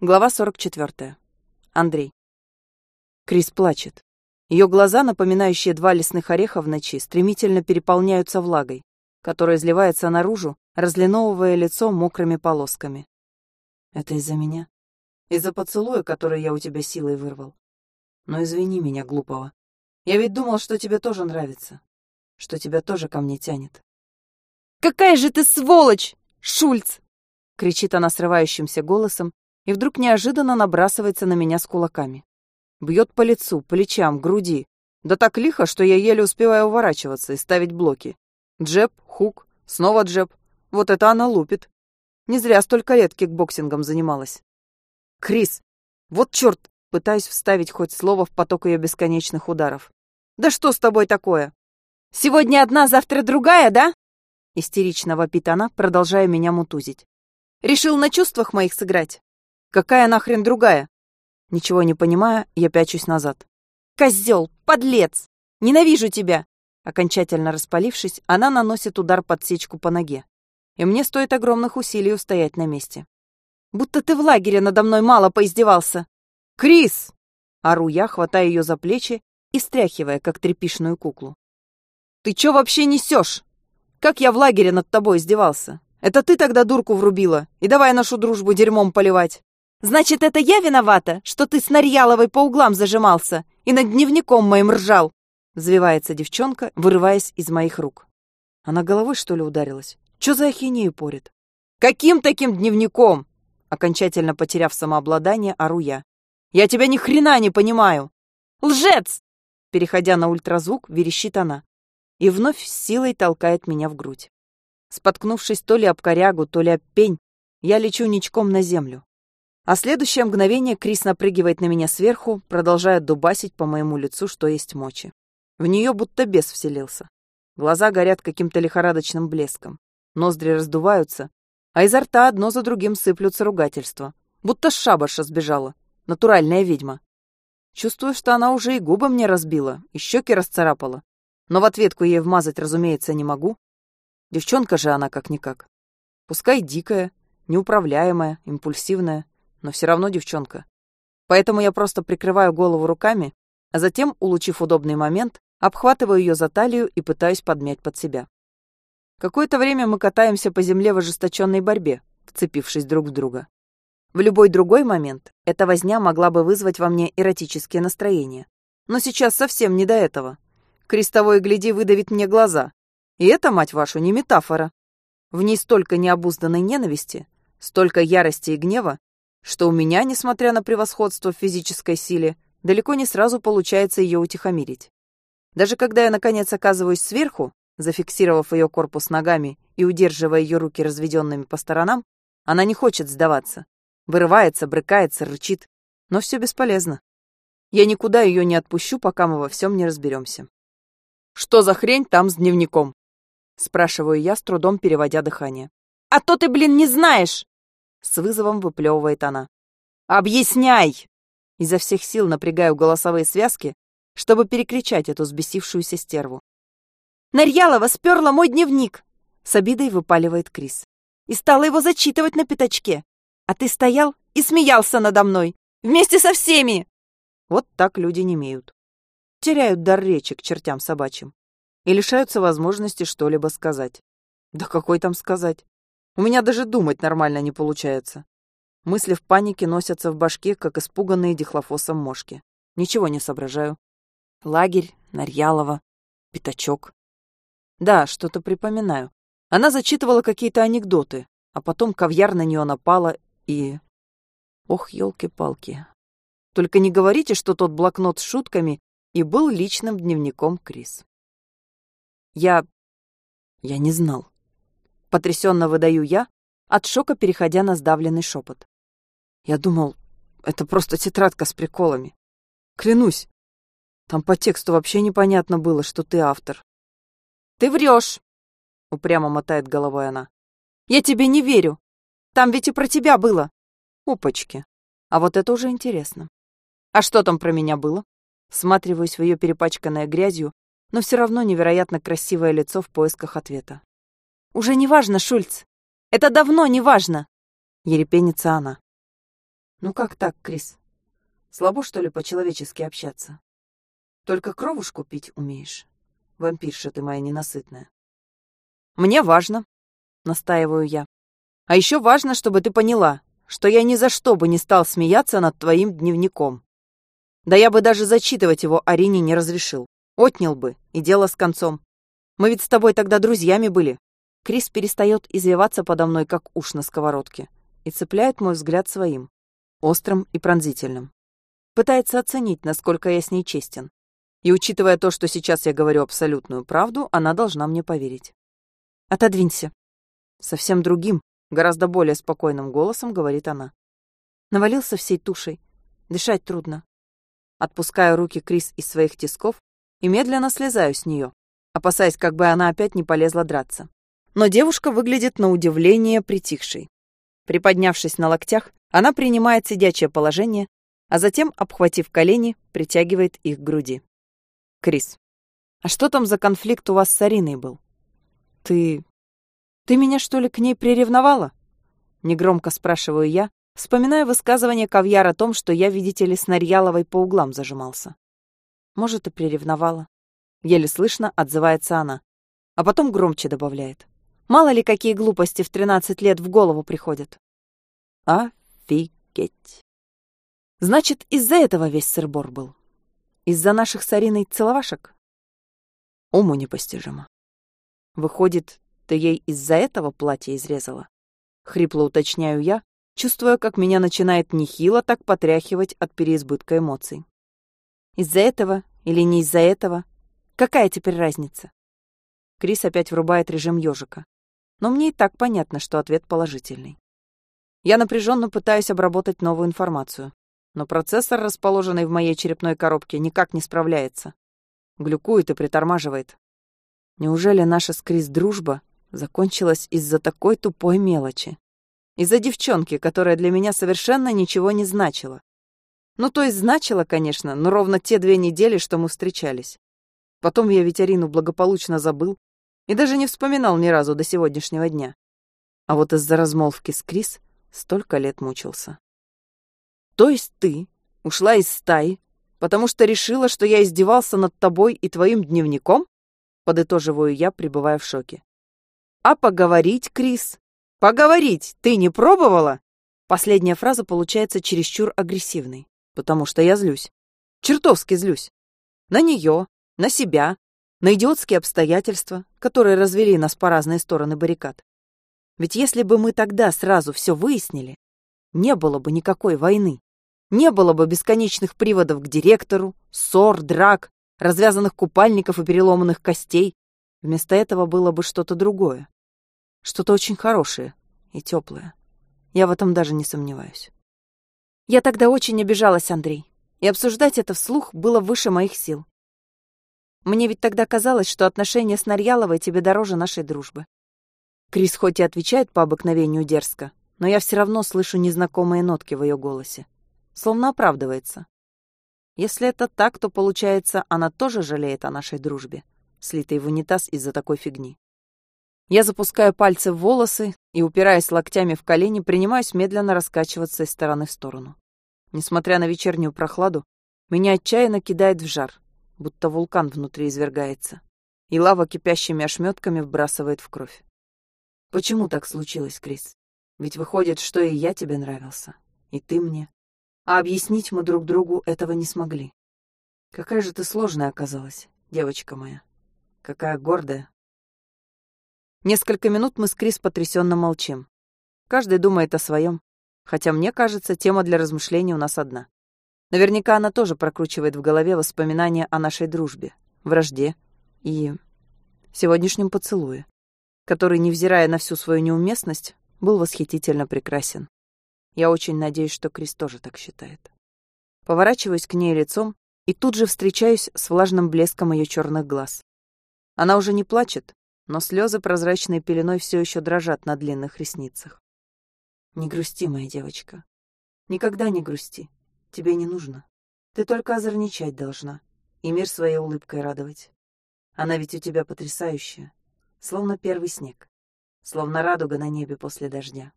Глава 44. Андрей. Крис плачет. Ее глаза, напоминающие два лесных ореха в ночи, стремительно переполняются влагой, которая изливается наружу, разлиновывая лицо мокрыми полосками. Это из-за меня? Из-за поцелуя, который я у тебя силой вырвал? Но извини меня, глупого. Я ведь думал, что тебе тоже нравится, что тебя тоже ко мне тянет. «Какая же ты сволочь, Шульц!» — кричит она срывающимся голосом, и вдруг неожиданно набрасывается на меня с кулаками. Бьет по лицу, плечам, груди. Да так лихо, что я еле успеваю уворачиваться и ставить блоки. Джеб, хук, снова джеб. Вот это она лупит. Не зря столько лет кикбоксингом занималась. Крис, вот черт, пытаюсь вставить хоть слово в поток ее бесконечных ударов. Да что с тобой такое? Сегодня одна, завтра другая, да? Истерично вопит она, продолжая меня мутузить. Решил на чувствах моих сыграть? Какая нахрен другая? Ничего не понимая, я пячусь назад. Козел, подлец! Ненавижу тебя! Окончательно распалившись, она наносит удар подсечку по ноге. И мне стоит огромных усилий устоять на месте. Будто ты в лагере надо мной мало поиздевался. «Крис!» Ору я, хватая ее за плечи и стряхивая, как тряпишную куклу. «Ты чё вообще несешь? Как я в лагере над тобой издевался? Это ты тогда дурку врубила, и давай нашу дружбу дерьмом поливать. Значит, это я виновата, что ты с Нарьяловой по углам зажимался и над дневником моим ржал?» Взвивается девчонка, вырываясь из моих рук. Она головой, что ли, ударилась? Чё за ахинею порит? «Каким таким дневником?» Окончательно потеряв самообладание, ору я. «Я тебя ни хрена не понимаю!» «Лжец!» Переходя на ультразвук, верещит она. И вновь с силой толкает меня в грудь. Споткнувшись то ли об корягу, то ли об пень, я лечу ничком на землю. А следующее мгновение Крис напрыгивает на меня сверху, продолжая дубасить по моему лицу, что есть мочи. В нее будто бес вселился. Глаза горят каким-то лихорадочным блеском. Ноздри раздуваются, а изо рта одно за другим сыплются ругательства. Будто шабаша сбежала. Натуральная ведьма. Чувствую, что она уже и губы мне разбила, и щеки расцарапала. Но в ответку ей вмазать, разумеется, не могу. Девчонка же она как-никак. Пускай дикая, неуправляемая, импульсивная, но все равно девчонка. Поэтому я просто прикрываю голову руками, а затем, улучив удобный момент, обхватываю ее за талию и пытаюсь подмять под себя. Какое-то время мы катаемся по земле в ожесточенной борьбе, вцепившись друг в друга. В любой другой момент эта возня могла бы вызвать во мне эротические настроения. Но сейчас совсем не до этого. Крестовой гляди выдавит мне глаза. И это, мать вашу, не метафора. В ней столько необузданной ненависти, столько ярости и гнева, что у меня, несмотря на превосходство в физической силе, далеко не сразу получается ее утихомирить. Даже когда я, наконец, оказываюсь сверху, зафиксировав ее корпус ногами и удерживая ее руки разведенными по сторонам, она не хочет сдаваться. Вырывается, брыкается, рычит. Но все бесполезно. Я никуда ее не отпущу, пока мы во всем не разберемся. «Что за хрень там с дневником?» Спрашиваю я, с трудом переводя дыхание. «А то ты, блин, не знаешь!» С вызовом выплевывает она. «Объясняй!» Изо всех сил напрягаю голосовые связки, чтобы перекричать эту взбесившуюся стерву. «Нарьялова сперла мой дневник!» С обидой выпаливает Крис. «И стала его зачитывать на пятачке. А ты стоял и смеялся надо мной. Вместе со всеми!» Вот так люди не имеют. Теряют дар речи к чертям собачьим. И лишаются возможности что-либо сказать. Да какой там сказать? У меня даже думать нормально не получается. Мысли в панике носятся в башке, как испуганные дихлофосом мошки. Ничего не соображаю. Лагерь, Нарьялова, пятачок. Да, что-то припоминаю. Она зачитывала какие-то анекдоты, а потом ковьяр на нее напала и... Ох, елки-палки. Только не говорите, что тот блокнот с шутками и был личным дневником Крис. Я... я не знал. Потрясенно выдаю я, от шока переходя на сдавленный шепот. Я думал, это просто тетрадка с приколами. Клянусь, там по тексту вообще непонятно было, что ты автор. Ты врешь, упрямо мотает головой она. Я тебе не верю. Там ведь и про тебя было. Опачки. А вот это уже интересно. А что там про меня было? Сматриваюсь в ее перепачканное грязью, но все равно невероятно красивое лицо в поисках ответа. Уже не важно, Шульц. Это давно не важно. Ерепенится она. Ну как так, Крис? Слабо, что ли, по-человечески общаться? Только кровушку пить умеешь? Вампирша ты моя ненасытная. Мне важно, настаиваю я. А еще важно, чтобы ты поняла, что я ни за что бы не стал смеяться над твоим дневником. Да я бы даже зачитывать его Арине не разрешил. Отнял бы, и дело с концом. Мы ведь с тобой тогда друзьями были. Крис перестает извиваться подо мной, как уж на сковородке, и цепляет мой взгляд своим, острым и пронзительным. Пытается оценить, насколько я с ней честен. И учитывая то, что сейчас я говорю абсолютную правду, она должна мне поверить. «Отодвинься». Совсем другим, гораздо более спокойным голосом говорит она. Навалился всей тушей. Дышать трудно. Отпускаю руки Крис из своих тисков и медленно слезаю с нее, опасаясь, как бы она опять не полезла драться. Но девушка выглядит на удивление притихшей. Приподнявшись на локтях, она принимает сидячее положение, а затем, обхватив колени, притягивает их к груди. «Крис, а что там за конфликт у вас с Ариной был? Ты... ты меня, что ли, к ней приревновала?» Негромко спрашиваю я, вспоминая высказывание Кавьяр о том, что я, видите ли, с Нарьяловой по углам зажимался. Может, и приревновала. Еле слышно отзывается она. А потом громче добавляет. Мало ли, какие глупости в 13 лет в голову приходят. Офигеть. Значит, из-за этого весь сырбор был. Из-за наших с Ариной целовашек? Уму непостижимо. Выходит, ты ей из-за этого платье изрезала? Хрипло уточняю я, чувствуя, как меня начинает нехило так потряхивать от переизбытка эмоций. Из-за этого или не из-за этого? Какая теперь разница? Крис опять врубает режим ежика. Но мне и так понятно, что ответ положительный. Я напряженно пытаюсь обработать новую информацию, но процессор, расположенный в моей черепной коробке, никак не справляется. Глюкует и притормаживает. Неужели наша с Крис дружба закончилась из-за такой тупой мелочи? Из-за девчонки, которая для меня совершенно ничего не значила. Ну, то есть значило, конечно, но ровно те две недели, что мы встречались. Потом я ведь Арину благополучно забыл и даже не вспоминал ни разу до сегодняшнего дня. А вот из-за размолвки с Крис столько лет мучился. То есть ты ушла из стаи, потому что решила, что я издевался над тобой и твоим дневником? Подытоживаю я, пребывая в шоке. А поговорить, Крис? Поговорить ты не пробовала? Последняя фраза получается чересчур агрессивной потому что я злюсь. Чертовски злюсь. На нее, на себя, на идиотские обстоятельства, которые развели нас по разные стороны баррикад. Ведь если бы мы тогда сразу все выяснили, не было бы никакой войны. Не было бы бесконечных приводов к директору, ссор, драк, развязанных купальников и переломанных костей. Вместо этого было бы что-то другое. Что-то очень хорошее и теплое. Я в этом даже не сомневаюсь. Я тогда очень обижалась, Андрей, и обсуждать это вслух было выше моих сил. Мне ведь тогда казалось, что отношения с Нарьяловой тебе дороже нашей дружбы. Крис хоть и отвечает по обыкновению дерзко, но я все равно слышу незнакомые нотки в ее голосе. Словно оправдывается. Если это так, то, получается, она тоже жалеет о нашей дружбе, слитой в унитаз из-за такой фигни. Я запускаю пальцы в волосы и, упираясь локтями в колени, принимаюсь медленно раскачиваться из стороны в сторону. Несмотря на вечернюю прохладу, меня отчаянно кидает в жар, будто вулкан внутри извергается, и лава кипящими ошметками вбрасывает в кровь. Почему так случилось, Крис? Ведь выходит, что и я тебе нравился, и ты мне. А объяснить мы друг другу этого не смогли. Какая же ты сложная оказалась, девочка моя. Какая гордая, Несколько минут мы с Крис потрясенно молчим. Каждый думает о своем, хотя мне кажется, тема для размышлений у нас одна. Наверняка она тоже прокручивает в голове воспоминания о нашей дружбе, вражде и сегодняшнем поцелуе, который, невзирая на всю свою неуместность, был восхитительно прекрасен. Я очень надеюсь, что Крис тоже так считает. Поворачиваюсь к ней лицом и тут же встречаюсь с влажным блеском ее черных глаз. Она уже не плачет, но слезы прозрачной пеленой все еще дрожат на длинных ресницах. Не грусти, моя девочка. Никогда не грусти. Тебе не нужно. Ты только озорничать должна и мир своей улыбкой радовать. Она ведь у тебя потрясающая, словно первый снег, словно радуга на небе после дождя.